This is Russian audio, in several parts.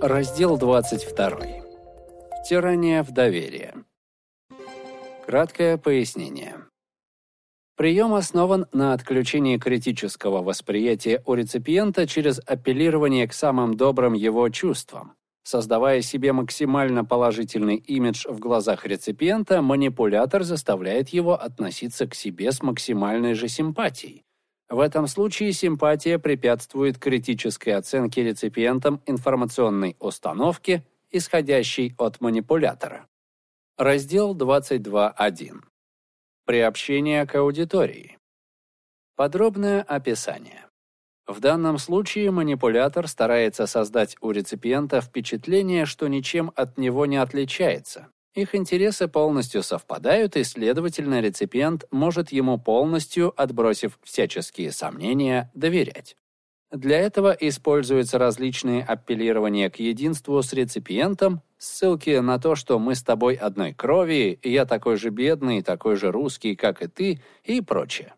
Раздел 22. Втирание в доверие. Краткое пояснение. Прием основан на отключении критического восприятия у реципиента через апеллирование к самым добрым его чувствам. Создавая себе максимально положительный имидж в глазах реципиента, манипулятор заставляет его относиться к себе с максимальной же симпатией. В этом случае симпатия препятствует критической оценке реципиентом информационной установки, исходящей от манипулятора. Раздел 22.1. Приобщение к аудитории. Подробное описание. В данном случае манипулятор старается создать у реципиента впечатление, что ничем от него не отличается, их интересы полностью совпадают, и, следовательно, реципиент может ему полностью, отбросив всяческие сомнения, доверять. Для этого используются различные апеллирования к единству с реципиентом, ссылки на то, что мы с тобой одной крови, я такой же бедный, такой же русский, как и ты, и прочее.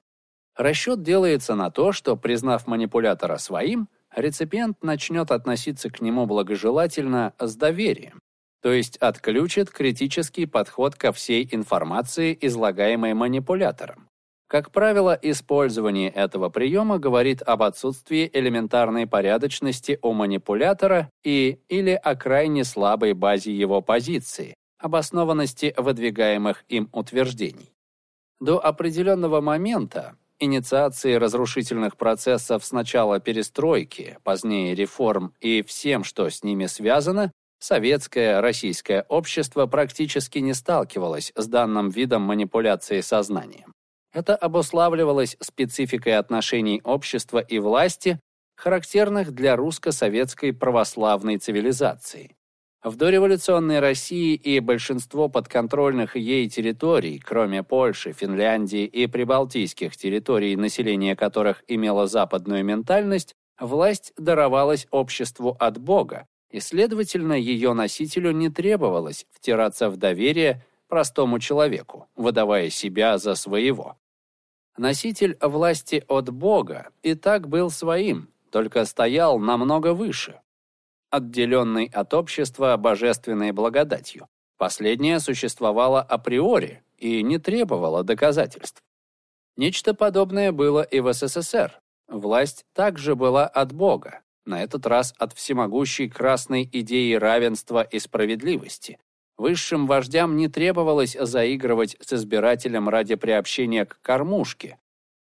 Расчет делается на то, что, признав манипулятора своим, реципиент начнет относиться к нему благожелательно с доверием то есть отключит критический подход ко всей информации, излагаемой манипулятором. Как правило, использование этого приема говорит об отсутствии элементарной порядочности у манипулятора и или о крайне слабой базе его позиции, обоснованности выдвигаемых им утверждений. До определенного момента инициации разрушительных процессов сначала перестройки, позднее реформ и всем, что с ними связано, Советское российское общество практически не сталкивалось с данным видом манипуляции сознанием. Это обуславливалось спецификой отношений общества и власти, характерных для русско-советской православной цивилизации. В дореволюционной России и большинство подконтрольных ей территорий, кроме Польши, Финляндии и прибалтийских территорий, население которых имело западную ментальность, власть даровалась обществу от Бога, и, следовательно, ее носителю не требовалось втираться в доверие простому человеку, выдавая себя за своего. Носитель власти от Бога и так был своим, только стоял намного выше, отделенный от общества божественной благодатью. Последняя существовала априори и не требовала доказательств. Нечто подобное было и в СССР. Власть также была от Бога, на этот раз от всемогущей красной идеи равенства и справедливости. Высшим вождям не требовалось заигрывать с избирателем ради приобщения к кормушке.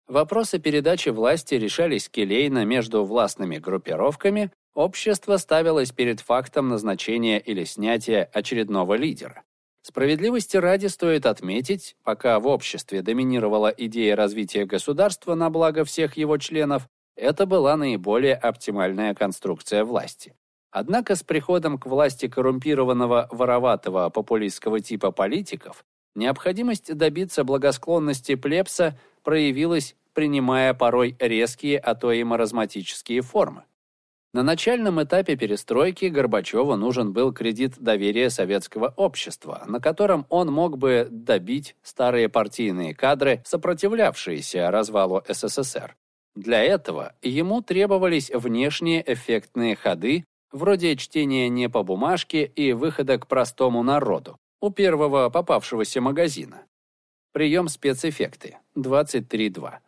Вопросы передачи власти решались келейно между властными группировками, общество ставилось перед фактом назначения или снятия очередного лидера. Справедливости ради стоит отметить, пока в обществе доминировала идея развития государства на благо всех его членов, это была наиболее оптимальная конструкция власти. Однако с приходом к власти коррумпированного, вороватого, популистского типа политиков необходимость добиться благосклонности плебса проявилась, принимая порой резкие, а то и маразматические формы. На начальном этапе перестройки Горбачеву нужен был кредит доверия советского общества, на котором он мог бы добить старые партийные кадры, сопротивлявшиеся развалу СССР. Для этого ему требовались внешние эффектные ходы, вроде чтения не по бумажке и выхода к простому народу у первого попавшегося магазина. Прием спецэффекты 23.2.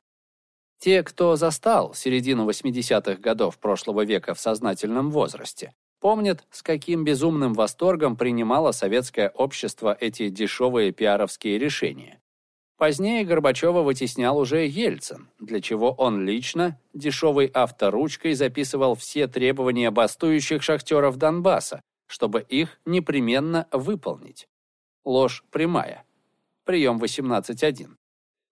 Те, кто застал середину 80-х годов прошлого века в сознательном возрасте, помнят, с каким безумным восторгом принимало советское общество эти дешевые пиаровские решения. Позднее Горбачева вытеснял уже Ельцин, для чего он лично дешевой авторучкой записывал все требования бастующих шахтеров Донбасса, чтобы их непременно выполнить. Ложь прямая. Прием 18.1.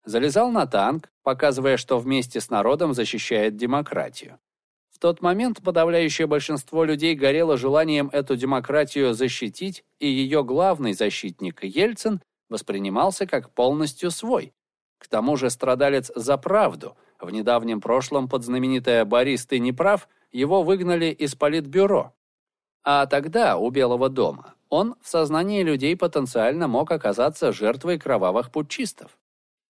Залезал на танк, показывая, что вместе с народом защищает демократию. В тот момент подавляющее большинство людей горело желанием эту демократию защитить, и ее главный защитник Ельцин воспринимался как полностью свой. К тому же страдалец за правду. В недавнем прошлом под знаменитое «Борис, ты не прав» его выгнали из политбюро. А тогда, у Белого дома, он в сознании людей потенциально мог оказаться жертвой кровавых путчистов.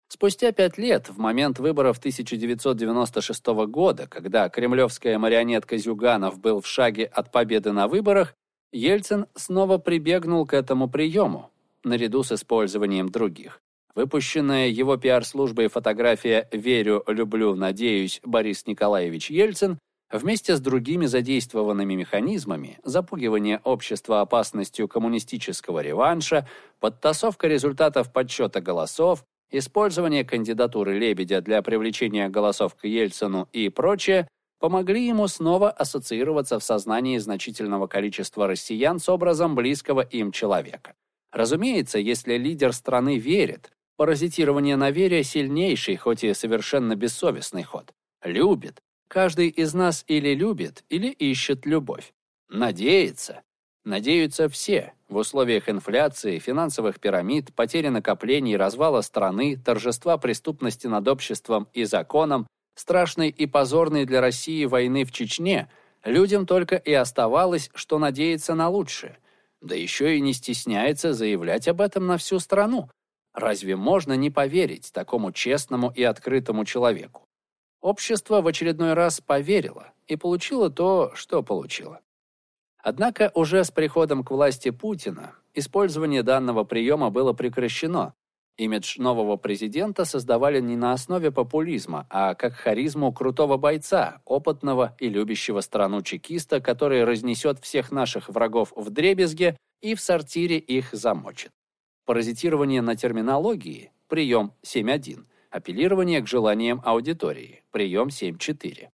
Спустя пять лет, в момент выборов 1996 года, когда кремлевская марионетка Зюганов был в шаге от победы на выборах, Ельцин снова прибегнул к этому приему, наряду с использованием других. Выпущенная его пиар-службой фотография «Верю, люблю, надеюсь» Борис Николаевич Ельцин вместе с другими задействованными механизмами запугивание общества опасностью коммунистического реванша, подтасовка результатов подсчета голосов, использование кандидатуры Лебедя для привлечения голосов к Ельцину и прочее помогли ему снова ассоциироваться в сознании значительного количества россиян с образом близкого им человека. Разумеется, если лидер страны верит, паразитирование на вере – сильнейший, хоть и совершенно бессовестный ход. Любит. Каждый из нас или любит, или ищет любовь. Надеется. Надеются все, в условиях инфляции, финансовых пирамид, потери накоплений, развала страны, торжества преступности над обществом и законом, страшной и позорной для России войны в Чечне, людям только и оставалось, что надеяться на лучшее. Да еще и не стесняется заявлять об этом на всю страну. Разве можно не поверить такому честному и открытому человеку? Общество в очередной раз поверило и получило то, что получило. Однако уже с приходом к власти Путина использование данного приема было прекращено. Имидж нового президента создавали не на основе популизма, а как харизму крутого бойца, опытного и любящего страну чекиста, который разнесет всех наших врагов в дребезге и в сортире их замочит. Паразитирование на терминологии – прием 7.1, апеллирование к желаниям аудитории – прием 7.4.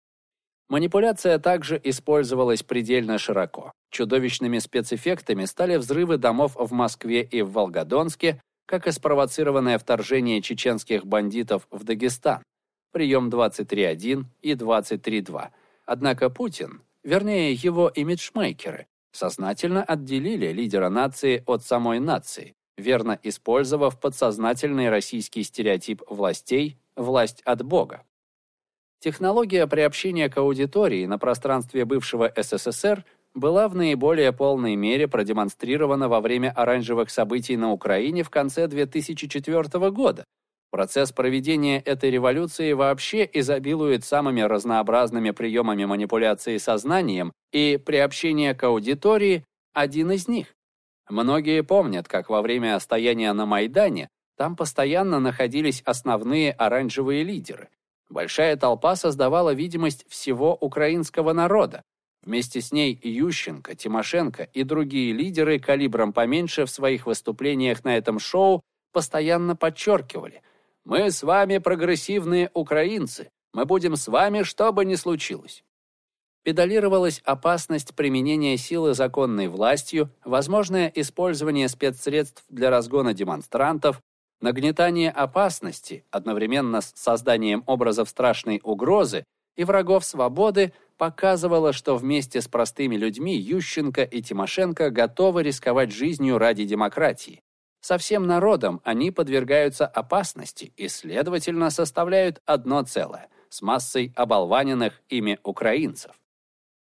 Манипуляция также использовалась предельно широко. Чудовищными спецэффектами стали взрывы домов в Москве и в Волгодонске, как и спровоцированное вторжение чеченских бандитов в Дагестан, прием 23.1 и 23.2. Однако Путин, вернее его имиджмейкеры, сознательно отделили лидера нации от самой нации, верно использовав подсознательный российский стереотип властей «власть от Бога». Технология приобщения к аудитории на пространстве бывшего СССР была в наиболее полной мере продемонстрирована во время оранжевых событий на Украине в конце 2004 года. Процесс проведения этой революции вообще изобилует самыми разнообразными приемами манипуляции сознанием, и приобщение к аудитории – один из них. Многие помнят, как во время стояния на Майдане там постоянно находились основные оранжевые лидеры – Большая толпа создавала видимость всего украинского народа. Вместе с ней Ющенко, Тимошенко и другие лидеры калибром поменьше в своих выступлениях на этом шоу постоянно подчеркивали «Мы с вами прогрессивные украинцы, мы будем с вами, что бы ни случилось». Педалировалась опасность применения силы законной властью, возможное использование спецсредств для разгона демонстрантов, Нагнетание опасности, одновременно с созданием образов страшной угрозы и врагов свободы, показывало, что вместе с простыми людьми Ющенко и Тимошенко готовы рисковать жизнью ради демократии. Со всем народом они подвергаются опасности и, следовательно, составляют одно целое с массой оболваненных ими украинцев.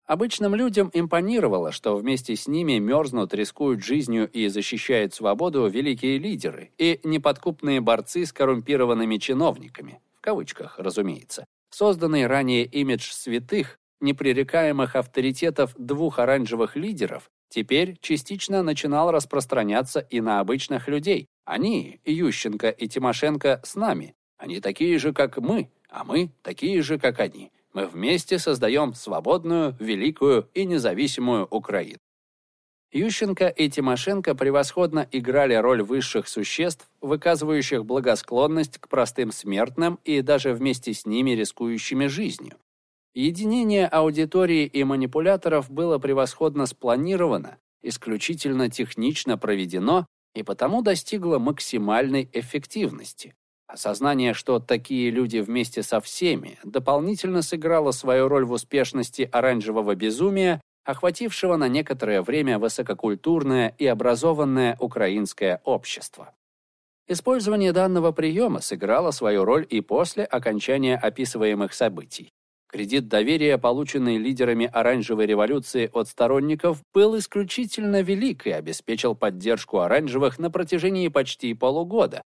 Обычным людям импонировало, что вместе с ними мерзнут, рискуют жизнью и защищают свободу великие лидеры и неподкупные борцы с коррумпированными чиновниками, в кавычках, разумеется. Созданный ранее имидж святых, непререкаемых авторитетов двух оранжевых лидеров, теперь частично начинал распространяться и на обычных людей. Они, Ющенко и Тимошенко, с нами. Они такие же, как мы, а мы такие же, как они. Мы вместе создаем свободную, великую и независимую Украину. Ющенко и Тимошенко превосходно играли роль высших существ, выказывающих благосклонность к простым смертным и даже вместе с ними рискующими жизнью. Единение аудитории и манипуляторов было превосходно спланировано, исключительно технично проведено и потому достигло максимальной эффективности. Осознание, что такие люди вместе со всеми, дополнительно сыграло свою роль в успешности оранжевого безумия, охватившего на некоторое время высококультурное и образованное украинское общество. Использование данного приема сыграло свою роль и после окончания описываемых событий. Кредит доверия, полученный лидерами оранжевой революции от сторонников, был исключительно велик и обеспечил поддержку оранжевых на протяжении почти полугода,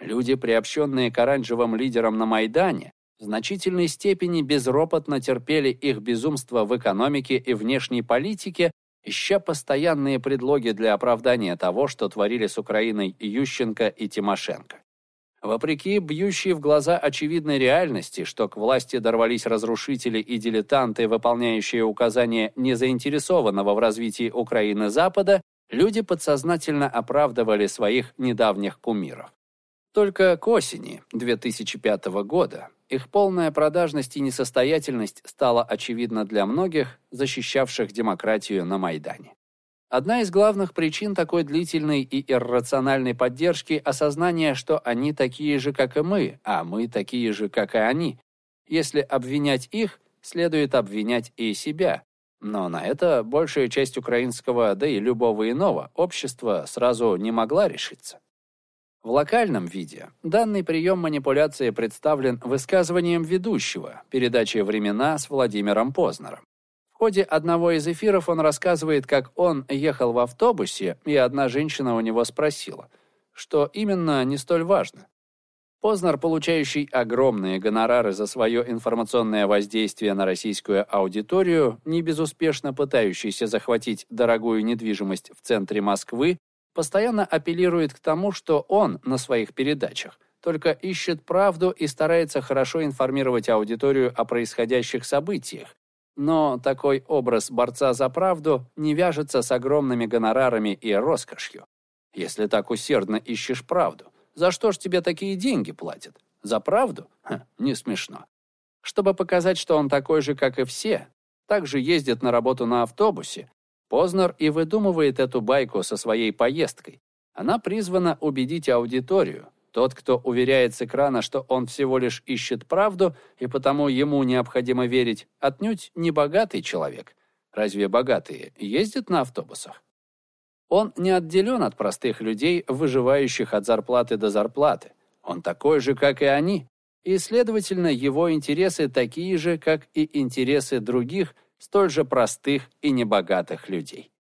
Люди, приобщенные к оранжевым лидерам на Майдане, в значительной степени безропотно терпели их безумство в экономике и внешней политике, ища постоянные предлоги для оправдания того, что творили с Украиной Ющенко и Тимошенко. Вопреки бьющей в глаза очевидной реальности, что к власти дорвались разрушители и дилетанты, выполняющие указания незаинтересованного в развитии Украины Запада, люди подсознательно оправдывали своих недавних кумиров. Только к осени 2005 года их полная продажность и несостоятельность стала очевидна для многих, защищавших демократию на Майдане. Одна из главных причин такой длительной и иррациональной поддержки – осознание, что они такие же, как и мы, а мы такие же, как и они. Если обвинять их, следует обвинять и себя. Но на это большая часть украинского, да и любого иного общества сразу не могла решиться. В локальном виде данный прием манипуляции представлен высказыванием ведущего передачи «Времена» с Владимиром Познером. Ходе одного из эфиров он рассказывает, как он ехал в автобусе, и одна женщина у него спросила, что именно не столь важно. Познер, получающий огромные гонорары за свое информационное воздействие на российскую аудиторию, не безуспешно пытающийся захватить дорогую недвижимость в центре Москвы, постоянно апеллирует к тому, что он на своих передачах только ищет правду и старается хорошо информировать аудиторию о происходящих событиях. Но такой образ борца за правду не вяжется с огромными гонорарами и роскошью. Если так усердно ищешь правду, за что ж тебе такие деньги платят? За правду? Ха, не смешно. Чтобы показать, что он такой же, как и все, также ездит на работу на автобусе, Познер и выдумывает эту байку со своей поездкой. Она призвана убедить аудиторию. Тот, кто уверяет с экрана, что он всего лишь ищет правду, и потому ему необходимо верить, отнюдь не богатый человек. Разве богатые ездят на автобусах? Он не отделен от простых людей, выживающих от зарплаты до зарплаты. Он такой же, как и они. И, следовательно, его интересы такие же, как и интересы других – столь же простых и небогатых людей.